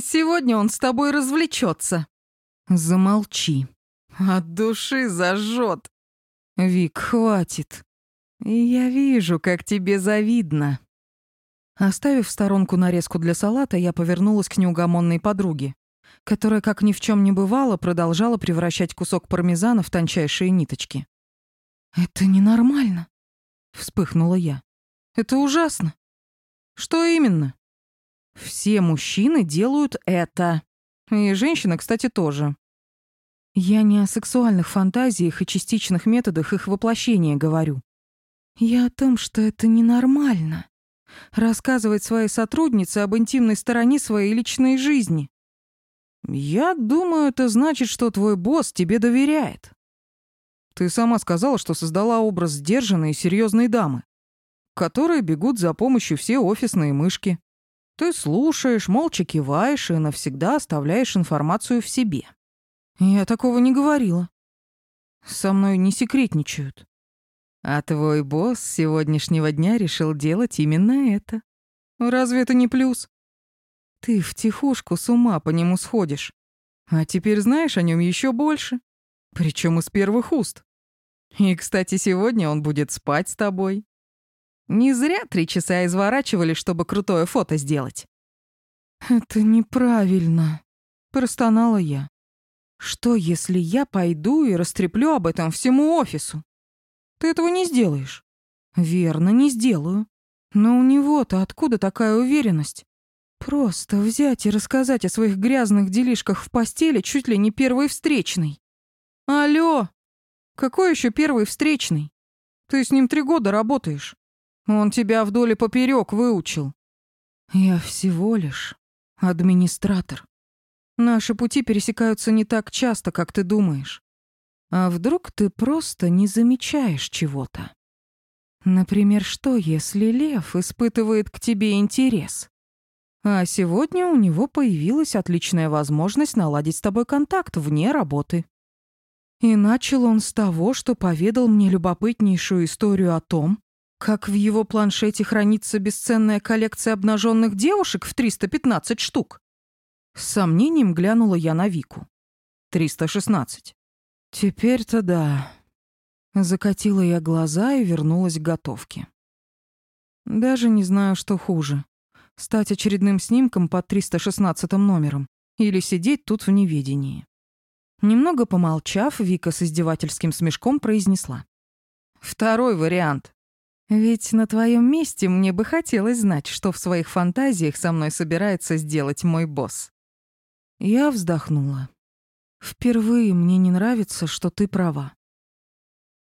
Сегодня он с тобой развлечется. Замолчи. От души зажжет. Вик, хватит. Я вижу, как тебе завидно. Оставив в сторонку нарезку для салата, я повернулась к неугомонной подруге, которая, как ни в чем не бывало, продолжала превращать кусок пармезана в тончайшие ниточки. «Это ненормально», — вспыхнула я. «Это ужасно». «Что именно?» «Все мужчины делают это. И женщины, кстати, тоже. Я не о сексуальных фантазиях и частичных методах их воплощения говорю. Я о том, что это ненормально. Рассказывать своей сотруднице об интимной стороне своей личной жизни. Я думаю, это значит, что твой босс тебе доверяет. Ты сама сказала, что создала образ сдержанной и серьезной дамы, которые бегут за помощью все офисные мышки. Ты слушаешь, молча киваешь и навсегда оставляешь информацию в себе. Я такого не говорила. Со мной не секретничают. А твой босс с сегодняшнего дня решил делать именно это. Разве это не плюс? Ты втихушку с ума по нему сходишь. А теперь знаешь о нем еще больше. Причем из первых уст. И, кстати, сегодня он будет спать с тобой. Не зря три часа изворачивали, чтобы крутое фото сделать. «Это неправильно», — простонала я. Что, если я пойду и растреплю об этом всему офису? Ты этого не сделаешь. Верно, не сделаю. Но у него-то откуда такая уверенность? Просто взять и рассказать о своих грязных делишках в постели чуть ли не первый встречный. Алло! Какой еще первый встречный? Ты с ним три года работаешь. Он тебя вдоль и поперек выучил. Я всего лишь администратор. Наши пути пересекаются не так часто, как ты думаешь. А вдруг ты просто не замечаешь чего-то? Например, что, если лев испытывает к тебе интерес? А сегодня у него появилась отличная возможность наладить с тобой контакт вне работы. И начал он с того, что поведал мне любопытнейшую историю о том, как в его планшете хранится бесценная коллекция обнаженных девушек в 315 штук. С сомнением глянула я на Вику. «316». «Теперь-то да». Закатила я глаза и вернулась к готовке. Даже не знаю, что хуже. Стать очередным снимком под 316 номером или сидеть тут в неведении. Немного помолчав, Вика с издевательским смешком произнесла. «Второй вариант. Ведь на твоем месте мне бы хотелось знать, что в своих фантазиях со мной собирается сделать мой босс». Я вздохнула. Впервые мне не нравится, что ты права.